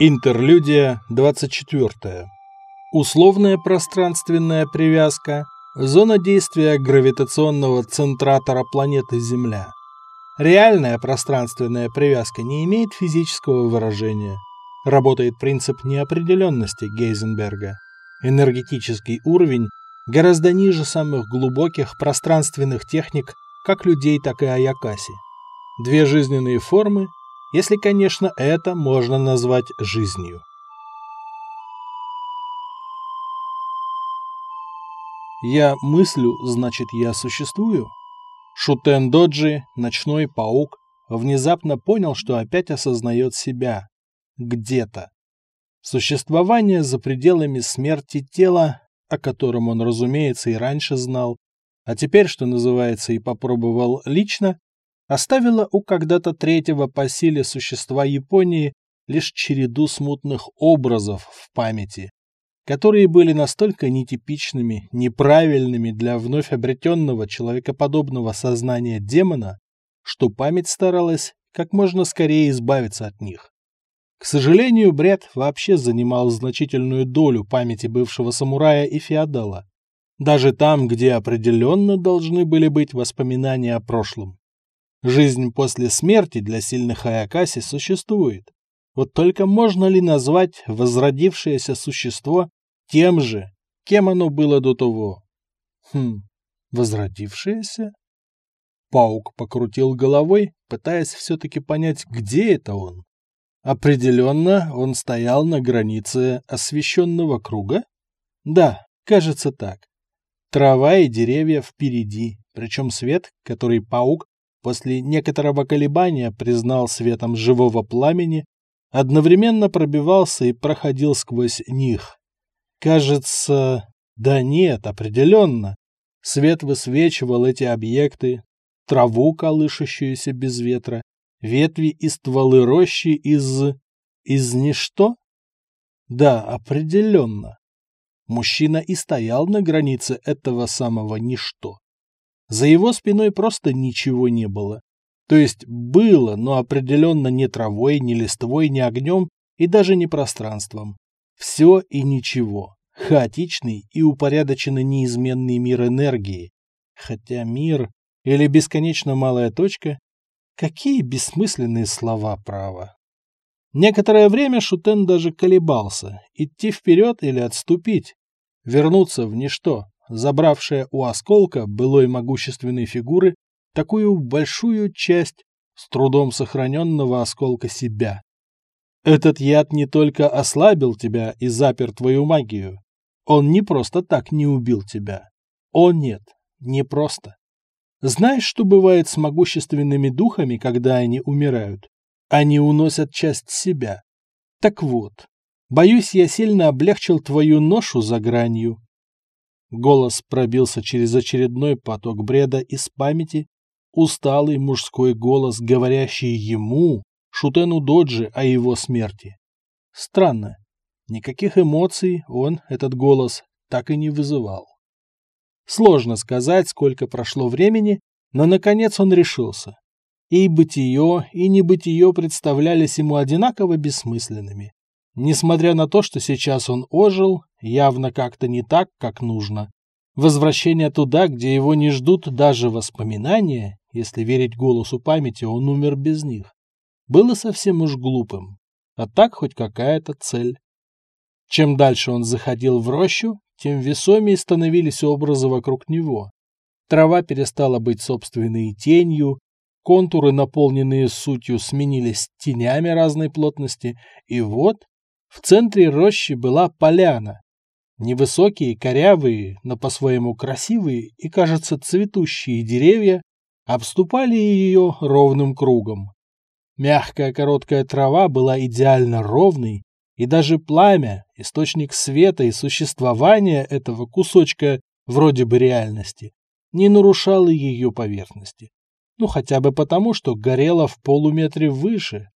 Интерлюдия 24. Условная пространственная привязка. Зона действия гравитационного центратора планеты Земля. Реальная пространственная привязка не имеет физического выражения. Работает принцип неопределенности Гейзенберга. Энергетический уровень гораздо ниже самых глубоких пространственных техник как людей, так и Аякаси. Две жизненные формы если, конечно, это можно назвать жизнью. Я мыслю, значит, я существую? Шутен Доджи, ночной паук, внезапно понял, что опять осознает себя. Где-то. Существование за пределами смерти тела, о котором он, разумеется, и раньше знал, а теперь, что называется, и попробовал лично, оставила у когда-то третьего по силе существа Японии лишь череду смутных образов в памяти, которые были настолько нетипичными, неправильными для вновь обретенного человекоподобного сознания демона, что память старалась как можно скорее избавиться от них. К сожалению, бред вообще занимал значительную долю памяти бывшего самурая и феодала, даже там, где определенно должны были быть воспоминания о прошлом. Жизнь после смерти для сильных Аякаси существует. Вот только можно ли назвать возродившееся существо тем же, кем оно было до того? Хм, возродившееся? Паук покрутил головой, пытаясь все-таки понять, где это он. Определенно, он стоял на границе освещенного круга? Да, кажется так. Трава и деревья впереди, причем свет, который паук после некоторого колебания признал светом живого пламени, одновременно пробивался и проходил сквозь них. Кажется, да нет, определенно. Свет высвечивал эти объекты, траву, колышущуюся без ветра, ветви и стволы рощи из... из ничто? Да, определенно. Мужчина и стоял на границе этого самого ничто. За его спиной просто ничего не было. То есть было, но определенно не травой, не листвой, не огнем и даже не пространством. Все и ничего. Хаотичный и упорядоченный неизменный мир энергии. Хотя мир или бесконечно малая точка – какие бессмысленные слова право. Некоторое время Шутен даже колебался, идти вперед или отступить, вернуться в ничто, забравшая у осколка былой могущественной фигуры такую большую часть с трудом сохраненного осколка себя. Этот яд не только ослабил тебя и запер твою магию, он не просто так не убил тебя. О нет, не просто. Знаешь, что бывает с могущественными духами, когда они умирают? Они уносят часть себя. Так вот, боюсь, я сильно облегчил твою ношу за гранью, Голос пробился через очередной поток бреда из памяти, усталый мужской голос, говорящий ему, Шутену Доджи, о его смерти. Странно, никаких эмоций он, этот голос, так и не вызывал. Сложно сказать, сколько прошло времени, но наконец он решился. И бытие, и небытие представлялись ему одинаково бессмысленными. Несмотря на то, что сейчас он ожил, явно как-то не так, как нужно. Возвращение туда, где его не ждут даже воспоминания, если верить голосу памяти, он умер без них, было совсем уж глупым. А так хоть какая-то цель. Чем дальше он заходил в рощу, тем весомее становились образы вокруг него. Трава перестала быть собственной тенью, контуры, наполненные сутью, сменились тенями разной плотности, и вот в центре рощи была поляна. Невысокие, корявые, но по-своему красивые и, кажется, цветущие деревья обступали ее ровным кругом. Мягкая короткая трава была идеально ровной, и даже пламя, источник света и существования этого кусочка вроде бы реальности, не нарушало ее поверхности. Ну, хотя бы потому, что горело в полуметре выше,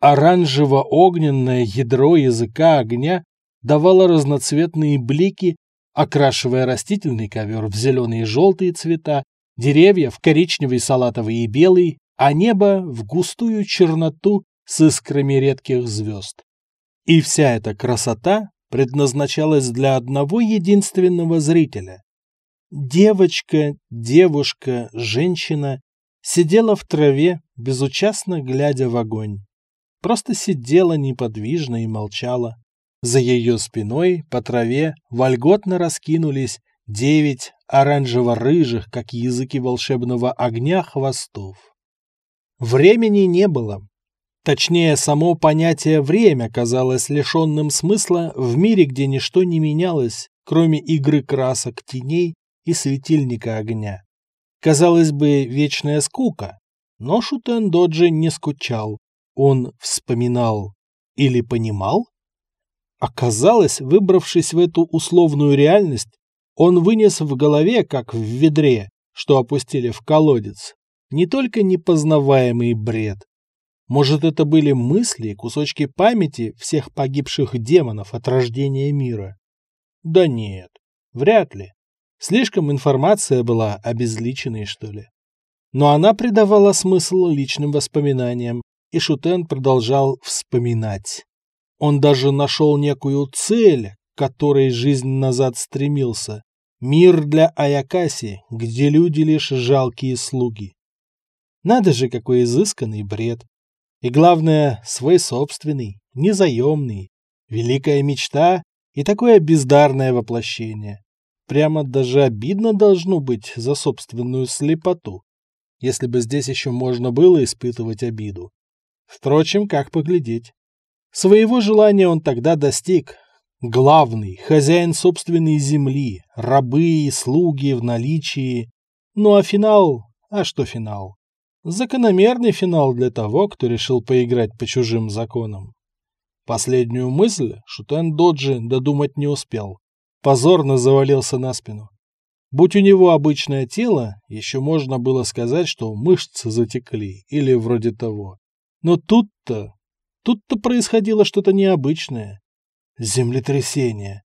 Оранжево-огненное ядро языка огня давало разноцветные блики, окрашивая растительный ковер в зеленые и желтые цвета, деревья в коричневый, салатовый и белый, а небо в густую черноту с искрами редких звезд. И вся эта красота предназначалась для одного единственного зрителя. Девочка, девушка, женщина сидела в траве, безучастно глядя в огонь. Просто сидела неподвижно и молчала. За ее спиной по траве вольготно раскинулись девять оранжево-рыжих, как языки волшебного огня, хвостов. Времени не было. Точнее, само понятие «время» казалось лишенным смысла в мире, где ничто не менялось, кроме игры красок, теней и светильника огня. Казалось бы, вечная скука, но Шутен Доджи не скучал. Он вспоминал или понимал? Оказалось, выбравшись в эту условную реальность, он вынес в голове, как в ведре, что опустили в колодец, не только непознаваемый бред. Может, это были мысли, кусочки памяти всех погибших демонов от рождения мира? Да нет, вряд ли. Слишком информация была обезличенной, что ли. Но она придавала смысл личным воспоминаниям, и Шутен продолжал вспоминать. Он даже нашел некую цель, к которой жизнь назад стремился. Мир для Аякаси, где люди лишь жалкие слуги. Надо же, какой изысканный бред. И главное, свой собственный, незаемный. Великая мечта и такое бездарное воплощение. Прямо даже обидно должно быть за собственную слепоту, если бы здесь еще можно было испытывать обиду. Впрочем, как поглядеть. Своего желания он тогда достиг, Главный, хозяин собственной земли, рабы и слуги в наличии. Ну а финал? А что финал? Закономерный финал для того, кто решил поиграть по чужим законам. Последнюю мысль Шутен Доджи додумать не успел. Позорно завалился на спину. Будь у него обычное тело, еще можно было сказать, что мышцы затекли, или вроде того. Но тут-то, тут-то происходило что-то необычное. Землетрясение.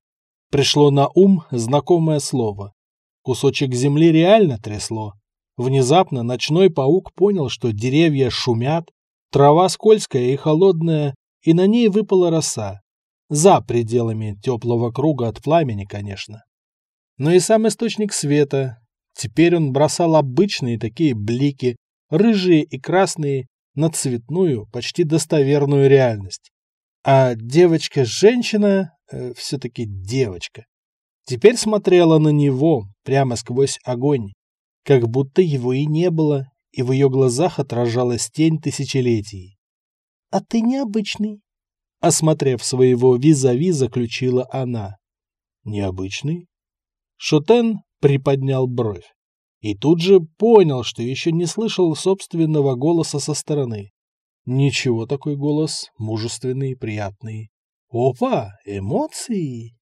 Пришло на ум знакомое слово. Кусочек земли реально трясло. Внезапно ночной паук понял, что деревья шумят, трава скользкая и холодная, и на ней выпала роса. За пределами теплого круга от пламени, конечно. Но и сам источник света. Теперь он бросал обычные такие блики, рыжие и красные, на цветную, почти достоверную реальность. А девочка-женщина, э, все-таки девочка, теперь смотрела на него прямо сквозь огонь, как будто его и не было, и в ее глазах отражалась тень тысячелетий. «А ты необычный», — осмотрев своего визави, заключила она. «Необычный?» Шотен приподнял бровь и тут же понял, что еще не слышал собственного голоса со стороны. Ничего такой голос, мужественный, приятный. Опа, эмоции!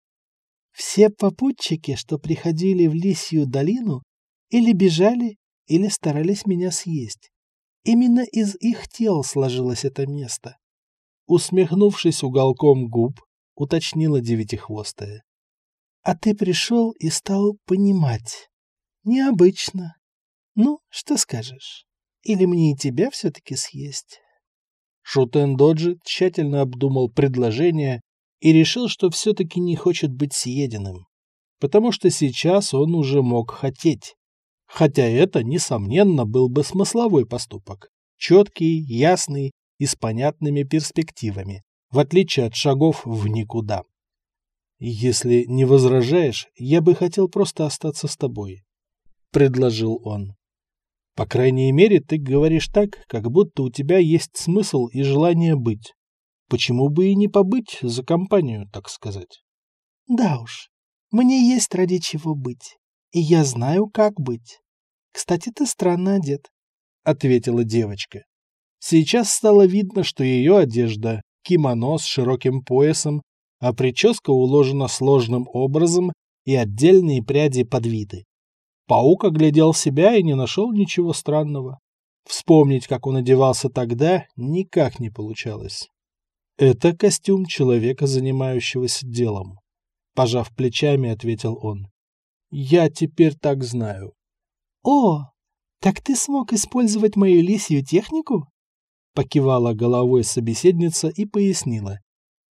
Все попутчики, что приходили в Лисью долину, или бежали, или старались меня съесть. Именно из их тел сложилось это место. Усмехнувшись уголком губ, уточнила девятихвостая. А ты пришел и стал понимать. Необычно. Ну, что скажешь? Или мне и тебя все-таки съесть? Шутен Доджи тщательно обдумал предложение и решил, что все-таки не хочет быть съеденным, потому что сейчас он уже мог хотеть. Хотя это, несомненно, был бы смысловой поступок. Четкий, ясный и с понятными перспективами, в отличие от шагов в никуда. «Если не возражаешь, я бы хотел просто остаться с тобой», — предложил он. По крайней мере, ты говоришь так, как будто у тебя есть смысл и желание быть. Почему бы и не побыть за компанию, так сказать? Да уж, мне есть ради чего быть, и я знаю, как быть. Кстати, ты странно одет, — ответила девочка. Сейчас стало видно, что ее одежда — кимоно с широким поясом, а прическа уложена сложным образом и отдельные пряди подвиты. Паук оглядел себя и не нашел ничего странного. Вспомнить, как он одевался тогда, никак не получалось. «Это костюм человека, занимающегося делом», — пожав плечами, ответил он. «Я теперь так знаю». «О, так ты смог использовать мою лисью технику?» Покивала головой собеседница и пояснила.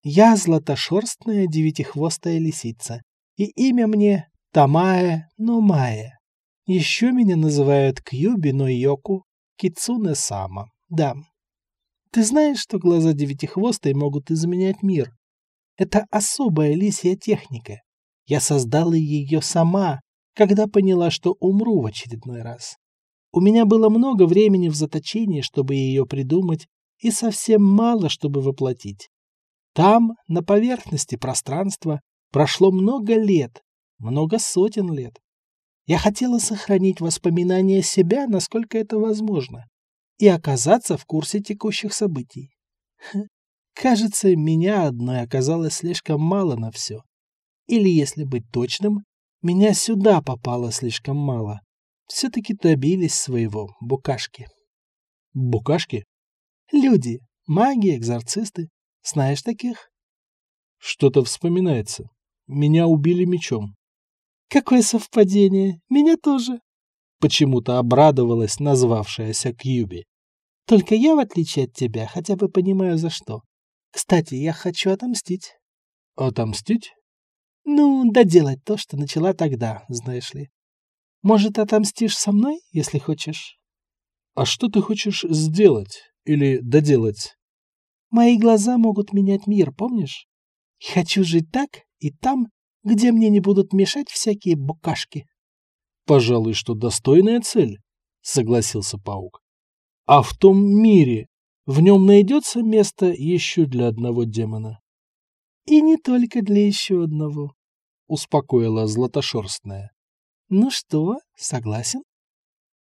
Я златошерстная девятихвостая лисица, и имя мне Тамая Номая. Еще меня называют Кьюби Нойоку Кицуне Сама. Да. Ты знаешь, что глаза девятихвостой могут изменять мир? Это особая лисья техника. Я создала ее сама, когда поняла, что умру в очередной раз. У меня было много времени в заточении, чтобы ее придумать, и совсем мало, чтобы воплотить. Там, на поверхности пространства, прошло много лет, много сотен лет. Я хотела сохранить воспоминания себя, насколько это возможно, и оказаться в курсе текущих событий. Кажется, меня одной оказалось слишком мало на все. Или, если быть точным, меня сюда попало слишком мало. Все-таки добились своего, букашки. Букашки? Люди, маги, экзорцисты. Знаешь таких? Что-то вспоминается. Меня убили мечом. Какое совпадение. Меня тоже. Почему-то обрадовалась назвавшаяся Кьюби. Только я, в отличие от тебя, хотя бы понимаю, за что. Кстати, я хочу отомстить. Отомстить? Ну, доделать то, что начала тогда, знаешь ли. Может, отомстишь со мной, если хочешь? А что ты хочешь сделать или доделать? Мои глаза могут менять мир, помнишь? Хочу жить так и там, где мне не будут мешать всякие букашки. Пожалуй, что достойная цель, согласился паук. А в том мире, в нем найдется место еще для одного демона. И не только для еще одного, успокоила Златошерстная. Ну что, согласен?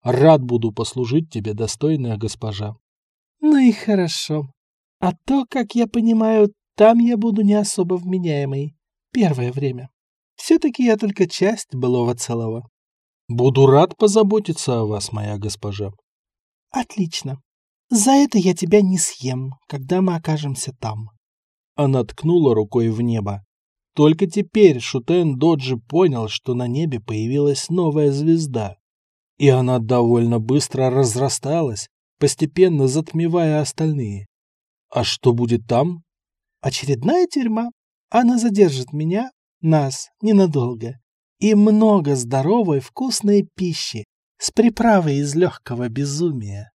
Рад буду послужить тебе, достойная госпожа. Ну и хорошо. А то, как я понимаю, там я буду не особо вменяемой. Первое время. Все-таки я только часть былого целого. Буду рад позаботиться о вас, моя госпожа. Отлично. За это я тебя не съем, когда мы окажемся там. Она ткнула рукой в небо. Только теперь Шутен Доджи понял, что на небе появилась новая звезда. И она довольно быстро разрасталась, постепенно затмевая остальные. А что будет там? Очередная тюрьма. Она задержит меня, нас, ненадолго. И много здоровой вкусной пищи с приправой из легкого безумия.